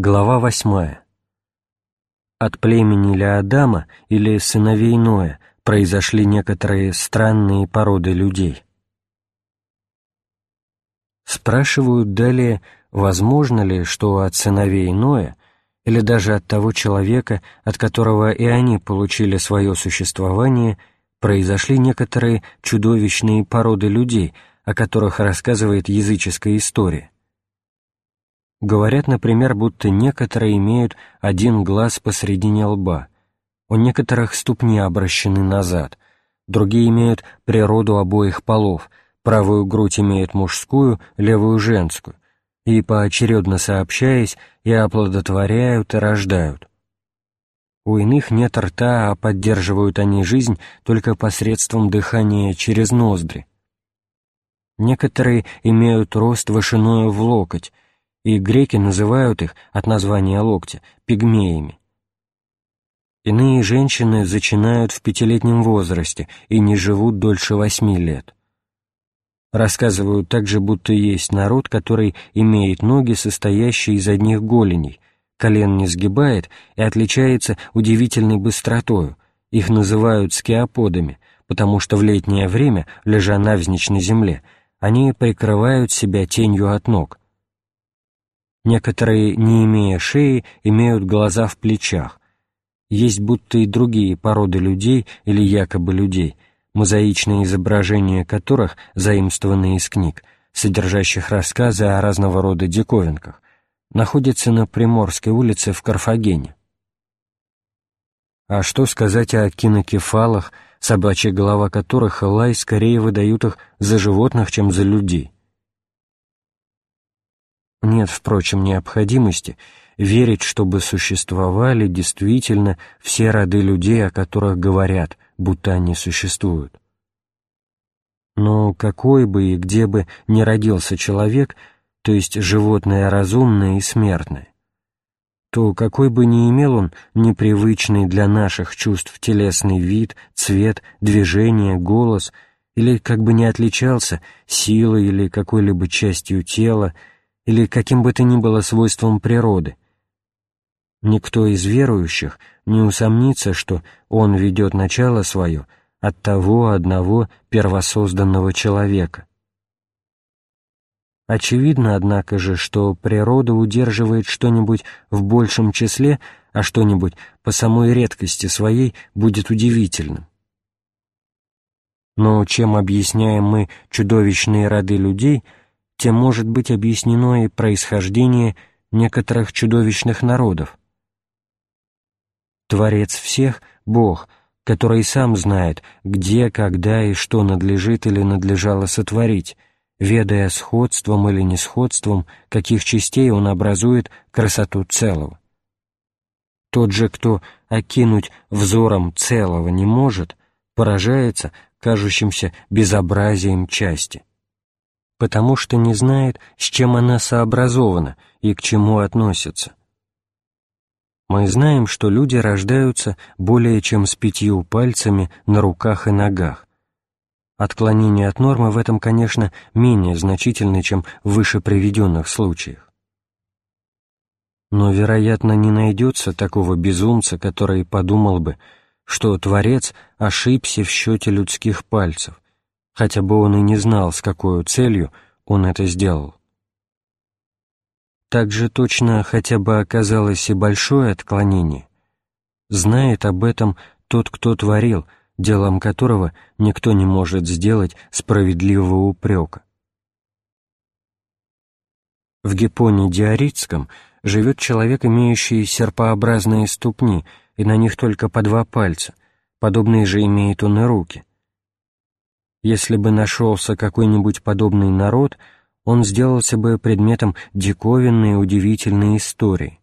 Глава восьмая. От племени Леодама или сыновей Ноя произошли некоторые странные породы людей. Спрашивают далее, возможно ли, что от сыновей Ноя или даже от того человека, от которого и они получили свое существование, произошли некоторые чудовищные породы людей, о которых рассказывает языческая история. Говорят, например, будто некоторые имеют один глаз посредине лба, у некоторых ступни обращены назад, другие имеют природу обоих полов, правую грудь имеют мужскую, левую — женскую, и, поочередно сообщаясь, и оплодотворяют, и рождают. У иных нет рта, а поддерживают они жизнь только посредством дыхания через ноздри. Некоторые имеют рост вышиною в локоть, и греки называют их, от названия локтя, пигмеями. Иные женщины зачинают в пятилетнем возрасте и не живут дольше восьми лет. Рассказывают также, будто есть народ, который имеет ноги, состоящие из одних голеней, колен не сгибает и отличается удивительной быстротою. Их называют скиоподами, потому что в летнее время, лежа навзничь на земле, они прикрывают себя тенью от ног, Некоторые, не имея шеи, имеют глаза в плечах. Есть будто и другие породы людей или якобы людей, мозаичные изображения которых, заимствованные из книг, содержащих рассказы о разного рода диковинках, находятся на Приморской улице в Карфагене. А что сказать о кинокефалах, собачья голова которых лай скорее выдают их за животных, чем за людей? Нет, впрочем, необходимости верить, чтобы существовали действительно все роды людей, о которых говорят, будто они существуют. Но какой бы и где бы ни родился человек, то есть животное разумное и смертное, то какой бы ни имел он непривычный для наших чувств телесный вид, цвет, движение, голос, или как бы не отличался силой или какой-либо частью тела, или каким бы то ни было свойством природы. Никто из верующих не усомнится, что он ведет начало свое от того одного первосозданного человека. Очевидно, однако же, что природа удерживает что-нибудь в большем числе, а что-нибудь по самой редкости своей будет удивительным. Но чем объясняем мы чудовищные роды людей — тем может быть объяснено и происхождение некоторых чудовищных народов. Творец всех — Бог, который сам знает, где, когда и что надлежит или надлежало сотворить, ведая сходством или несходством, каких частей он образует красоту целого. Тот же, кто окинуть взором целого не может, поражается кажущимся безобразием части потому что не знает, с чем она сообразована и к чему относится. Мы знаем, что люди рождаются более чем с пятью пальцами на руках и ногах. Отклонение от нормы в этом, конечно, менее значительны, чем в выше приведенных случаях. Но, вероятно, не найдется такого безумца, который подумал бы, что Творец ошибся в счете людских пальцев, хотя бы он и не знал, с какой целью он это сделал. Также точно хотя бы оказалось и большое отклонение. Знает об этом тот, кто творил, делом которого никто не может сделать справедливого упрека. В Гипоне Диоритском живет человек, имеющий серпообразные ступни, и на них только по два пальца, подобные же имеет он и руки. Если бы нашелся какой-нибудь подобный народ, он сделался бы предметом диковинной и удивительной истории.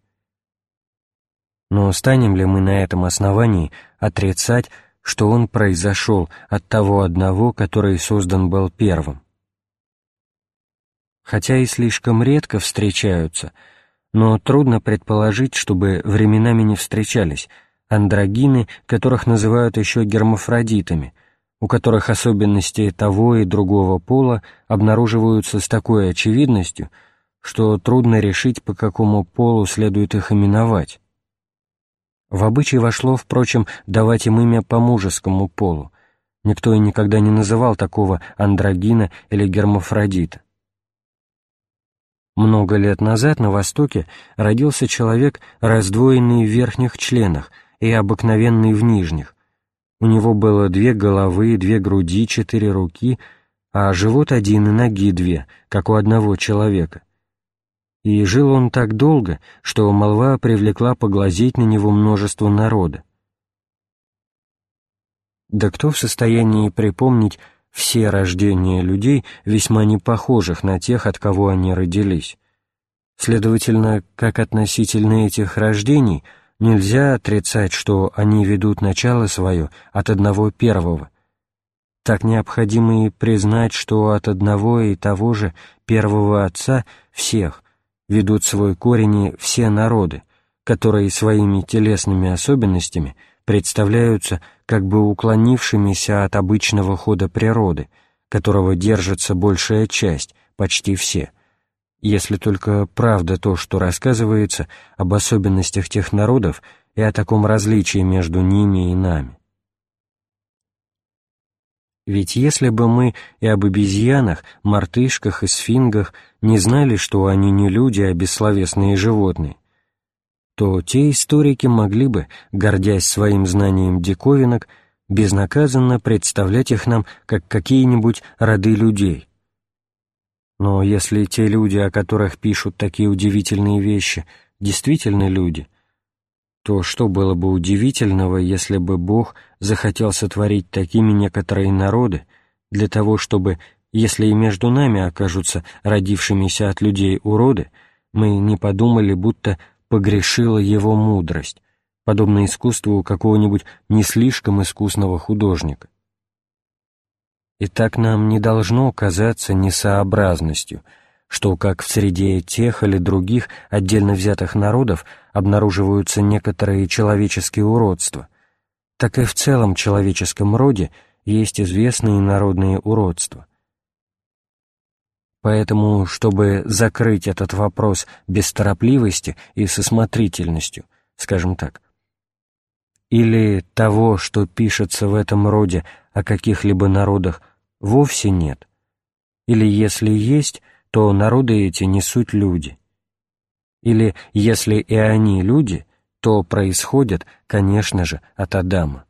Но станем ли мы на этом основании отрицать, что он произошел от того одного, который создан был первым? Хотя и слишком редко встречаются, но трудно предположить, чтобы временами не встречались андрогины, которых называют еще гермафродитами — у которых особенности того и другого пола обнаруживаются с такой очевидностью, что трудно решить, по какому полу следует их именовать. В обычай вошло, впрочем, давать им имя по мужескому полу. Никто и никогда не называл такого андрогина или гермафродита. Много лет назад на Востоке родился человек, раздвоенный в верхних членах и обыкновенный в нижних. У него было две головы, две груди, четыре руки, а живот один и ноги две, как у одного человека. И жил он так долго, что молва привлекла поглазеть на него множество народа. Да кто в состоянии припомнить все рождения людей, весьма не похожих на тех, от кого они родились. Следовательно, как относительно этих рождений, нельзя отрицать, что они ведут начало свое от одного первого. Так необходимо и признать, что от одного и того же первого отца всех ведут свой корень все народы, которые своими телесными особенностями представляются как бы уклонившимися от обычного хода природы, которого держится большая часть, почти все, если только правда то, что рассказывается об особенностях тех народов и о таком различии между ними и нами. Ведь если бы мы и об обезьянах, мартышках и сфингах не знали, что они не люди, а бессловесные животные, то те историки могли бы, гордясь своим знанием диковинок, безнаказанно представлять их нам как какие-нибудь роды людей. Но если те люди, о которых пишут такие удивительные вещи, действительно люди, то что было бы удивительного, если бы Бог захотел сотворить такими некоторые народы для того, чтобы, если и между нами окажутся родившимися от людей уроды, мы не подумали, будто погрешила его мудрость, подобно искусству какого-нибудь не слишком искусного художника. И так нам не должно казаться несообразностью, что как в среде тех или других отдельно взятых народов обнаруживаются некоторые человеческие уродства, так и в целом человеческом роде есть известные народные уродства — Поэтому, чтобы закрыть этот вопрос без торопливости и со смотрительностью, скажем так, или того, что пишется в этом роде о каких-либо народах, вовсе нет, или если есть, то народы эти не суть люди, или если и они люди, то происходят, конечно же, от Адама.